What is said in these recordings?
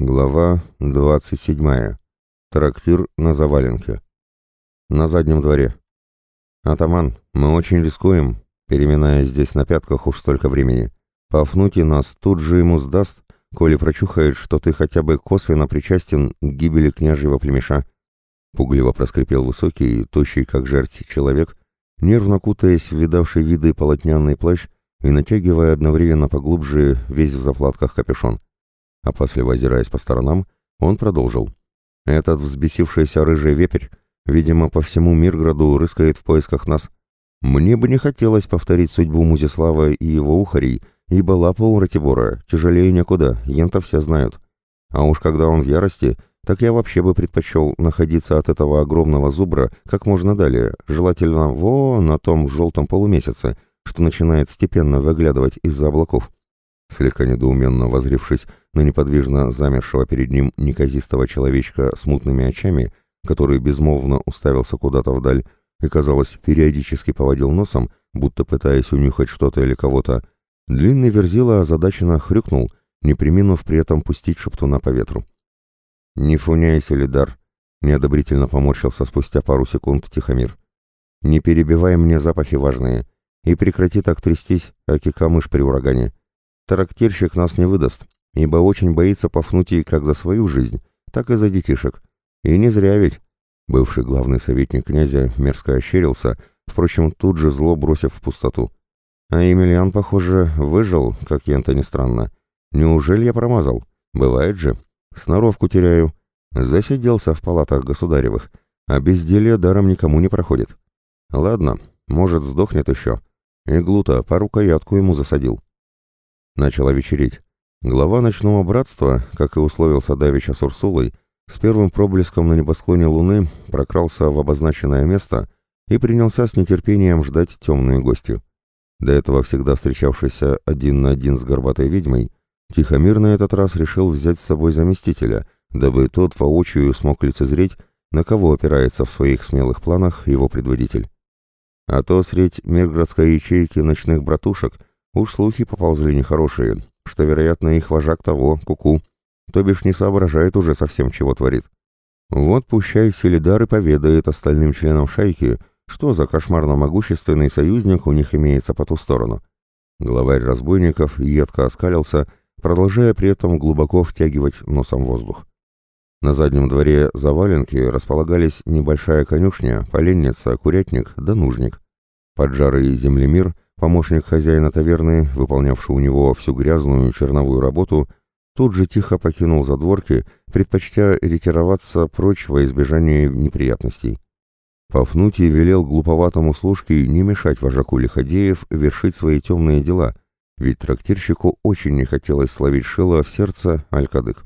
Глава 27. Трактир на Заваленке. На заднем дворе. «Атаман, мы очень рискуем, переминаясь здесь на пятках уж столько времени. Пафнутий нас тут же ему сдаст, коли прочухает, что ты хотя бы косвенно причастен к гибели княжьего племеша». Пугливо проскрипел высокий, тощий как жерть человек, нервно кутаясь в видавший виды полотняный плащ и натягивая одновременно поглубже весь в заплатках капюшон. Опасливо озираясь по сторонам, он продолжил. «Этот взбесившийся рыжий вепрь, видимо, по всему Мирграду рыскает в поисках нас. Мне бы не хотелось повторить судьбу Музислава и его ухарей, ибо лапа у Ратибора тяжелее некуда, ента все знают. А уж когда он в ярости, так я вообще бы предпочел находиться от этого огромного зубра как можно далее, желательно во на том желтом полумесяце, что начинает степенно выглядывать из-за облаков. Слегка недоуменно возрившись на неподвижно замершего перед ним неказистого человечка с мутными очами, который безмолвно уставился куда-то вдаль и, казалось, периодически поводил носом, будто пытаясь унюхать что-то или кого-то, длинный верзила озадаченно хрюкнул, не приминув при этом пустить шептуна по ветру. «Не фуняйся, Лидар!» — неодобрительно поморщился спустя пару секунд Тихомир. «Не перебивай мне запахи важные, и прекрати так трястись, аки камыш при урагане. Трактирщик нас не выдаст, ибо очень боится Пафнутий как за свою жизнь, так и за детишек. И не зря ведь. Бывший главный советник князя мерзко ощерился, впрочем, тут же зло бросив в пустоту. А Емельян, похоже, выжил, как ента не странно. Неужели я промазал? Бывает же. Сноровку теряю. Засиделся в палатах государевых, а безделье даром никому не проходит. Ладно, может, сдохнет еще. Иглу-то по рукоятку ему засадил. Начало вечереть. Глава ночного братства, как и условился Давича с Урсулой, с первым проблеском на небосклоне луны прокрался в обозначенное место и принялся с нетерпением ждать темную гости. До этого всегда встречавшийся один на один с горбатой ведьмой, Тихомир на этот раз решил взять с собой заместителя, дабы тот воочию смог лицезреть, на кого опирается в своих смелых планах его предводитель. А то средь миргородской ячейки ночных братушек – Уж слухи поползли нехорошие, что, вероятно, их вожак того, куку, -ку, то бишь не соображает уже совсем, чего творит. Вот пущай Селидар и поведает остальным членам шайки, что за кошмарно-могущественный союзник у них имеется по ту сторону. Главарь разбойников едко оскалился, продолжая при этом глубоко втягивать носом воздух. На заднем дворе заваленки располагались небольшая конюшня, поленница, курятник да нужник. Поджарый землемир — Помощник хозяина таверны, выполнявший у него всю грязную черновую работу, тут же тихо покинул задворки, предпочтя ретироваться прочь во избежание неприятностей. Пафнутий велел глуповатому служке не мешать вожаку Лиходеев вершить свои темные дела, ведь трактирщику очень не хотелось словить шило в сердце Алькадык.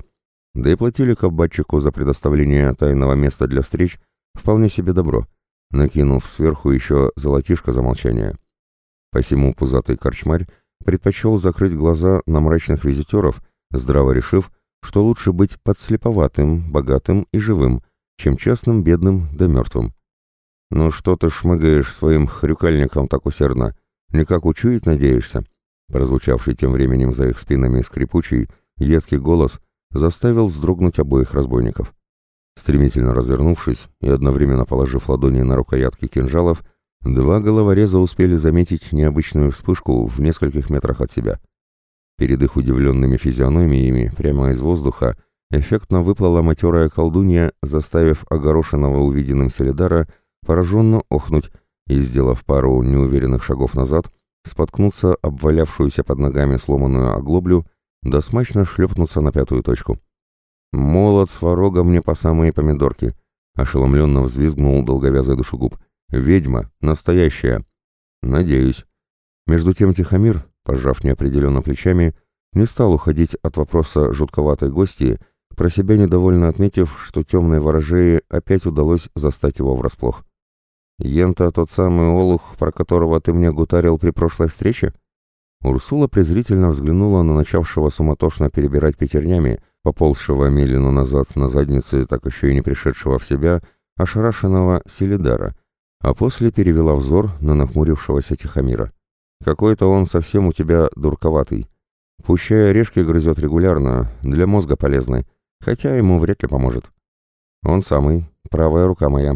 Да и платили кабачику за предоставление тайного места для встреч вполне себе добро, накинув сверху еще золотишко за молчание. Посему пузатый корчмарь предпочел закрыть глаза на мрачных визитеров, здраво решив, что лучше быть подслеповатым, богатым и живым, чем честным, бедным да мертвым. «Ну что ты шмыгаешь своим хрюкальником так усердно? Никак учуять надеешься?» Прозвучавший тем временем за их спинами скрипучий, едкий голос заставил вздрогнуть обоих разбойников. Стремительно развернувшись и одновременно положив ладони на рукоятки кинжалов, Два головореза успели заметить необычную вспышку в нескольких метрах от себя. Перед их удивленными физиономиями, прямо из воздуха, эффектно выплыла матерая колдунья, заставив огорошенного увиденным Селидара пораженно охнуть и, сделав пару неуверенных шагов назад, споткнуться обвалявшуюся под ногами сломанную оглоблю, да смачно шлепнуться на пятую точку. «Молот с ворога мне по самые помидорки!» — ошеломленно взвизгнул долговязый душегуб — Ведьма, настоящая. Надеюсь. Между тем Тихомир, пожав неопределенно плечами, не стал уходить от вопроса жутковатой гости, про себя недовольно отметив, что темной ворожее опять удалось застать его врасплох. «Ента тот самый олух, про которого ты мне гутарил при прошлой встрече?» Урсула презрительно взглянула на начавшего суматошно перебирать пятернями, поползшего Мелину назад на заднице, так еще и не пришедшего в себя, ошарашенного Селидара, а после перевела взор на нахмурившегося Тихомира. «Какой-то он совсем у тебя дурковатый. Пущая орешки грызет регулярно, для мозга полезны, хотя ему вряд ли поможет. Он самый, правая рука моя.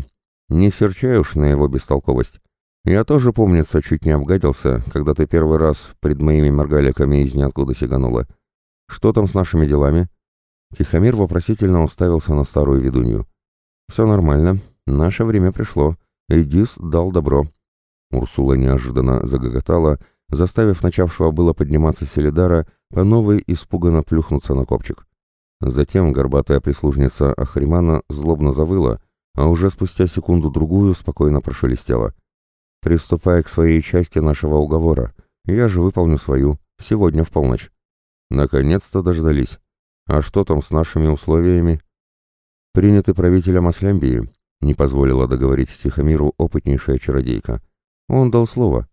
Не серчай уж на его бестолковость. Я тоже, помнится, чуть не обгадился, когда ты первый раз пред моими моргаликами из ниоткуда сиганула. Что там с нашими делами?» Тихомир вопросительно уставился на старую ведунью. «Все нормально. Наше время пришло. Эдис дал добро». Урсула неожиданно загоготала, заставив начавшего было подниматься Селидара по новой испуганно плюхнуться на копчик. Затем горбатая прислужница Ахримана злобно завыла, а уже спустя секунду-другую спокойно прошелестела. «Приступай к своей части нашего уговора. Я же выполню свою. Сегодня в полночь». Наконец-то дождались. А что там с нашими условиями? Приняты правителем Аслямбии, не позволила договорить Тихомиру опытнейшая чародейка. Он дал слово.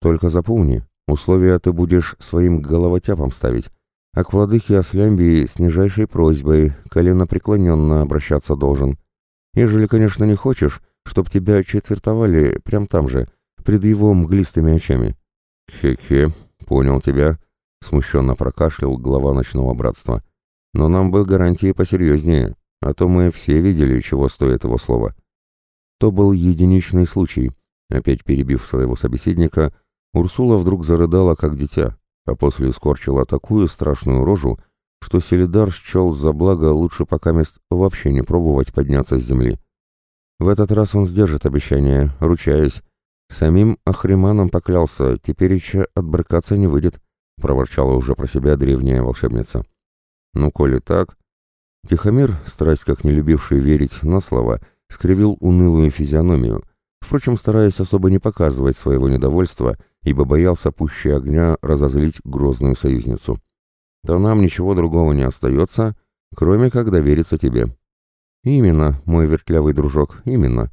Только запомни, условия ты будешь своим головотяпом ставить, а к владыке Аслямбии с нижайшей просьбой колено преклоненно обращаться должен. Ежели, конечно, не хочешь, чтоб тебя четвертовали прям там же, пред его мглистыми очами. Хе-хе, понял тебя, смущенно прокашлял глава ночного братства. Но нам бы гарантии посерьезнее, а то мы все видели, чего стоит его слово. То был единичный случай. Опять перебив своего собеседника, Урсула вдруг зарыдала, как дитя, а после скорчила такую страшную рожу, что Селидар счел за благо лучше пока мест вообще не пробовать подняться с земли. В этот раз он сдержит обещание, ручаюсь. Самим Ахриманом поклялся, теперь еще отбрыкаться не выйдет, проворчала уже про себя древняя волшебница. Ну, коли так... Тихомир, страсть как не любивший верить на слова, скривил унылую физиономию, впрочем, стараясь особо не показывать своего недовольства, ибо боялся пуще огня разозлить грозную союзницу. «То нам ничего другого не остается, кроме как довериться тебе». «Именно, мой вертлявый дружок, именно».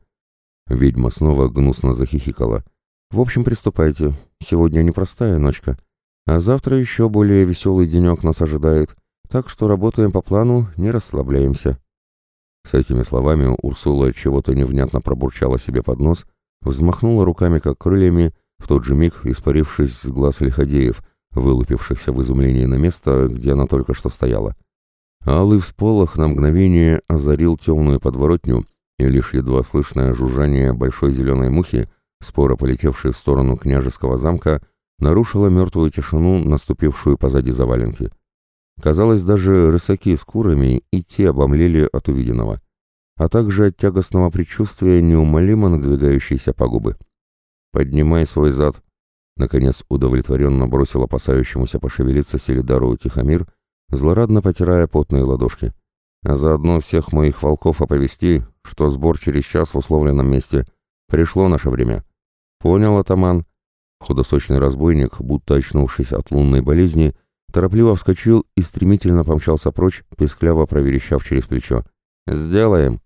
Ведьма снова гнусно захихикала. «В общем, приступайте. Сегодня непростая ночка. А завтра еще более веселый денек нас ожидает. Так что работаем по плану, не расслабляемся». С этими словами Урсула чего-то невнятно пробурчала себе под нос, взмахнула руками как крыльями, в тот же миг испарившись с глаз лиходеев, вылупившихся в изумлении на место, где она только что стояла. Алый всполох на мгновение озарил темную подворотню, и лишь едва слышное жужжание большой зеленой мухи, споро полетевшей в сторону княжеского замка, нарушило мертвую тишину, наступившую позади заваленки. Казалось, даже рысаки с курами и те обомлели от увиденного, а также от тягостного предчувствия неумолимо надвигающейся пагубы. «Поднимай свой зад!» Наконец удовлетворенно бросил опасающемуся пошевелиться Селидару Тихомир, злорадно потирая потные ладошки. «А заодно всех моих волков оповести, что сбор через час в условленном месте. Пришло наше время». «Понял, атаман». Худосочный разбойник, будто очнувшись от лунной болезни, торопливо вскочил и стремительно помчался прочь, пескляво проверещав через плечо. «Сделаем!»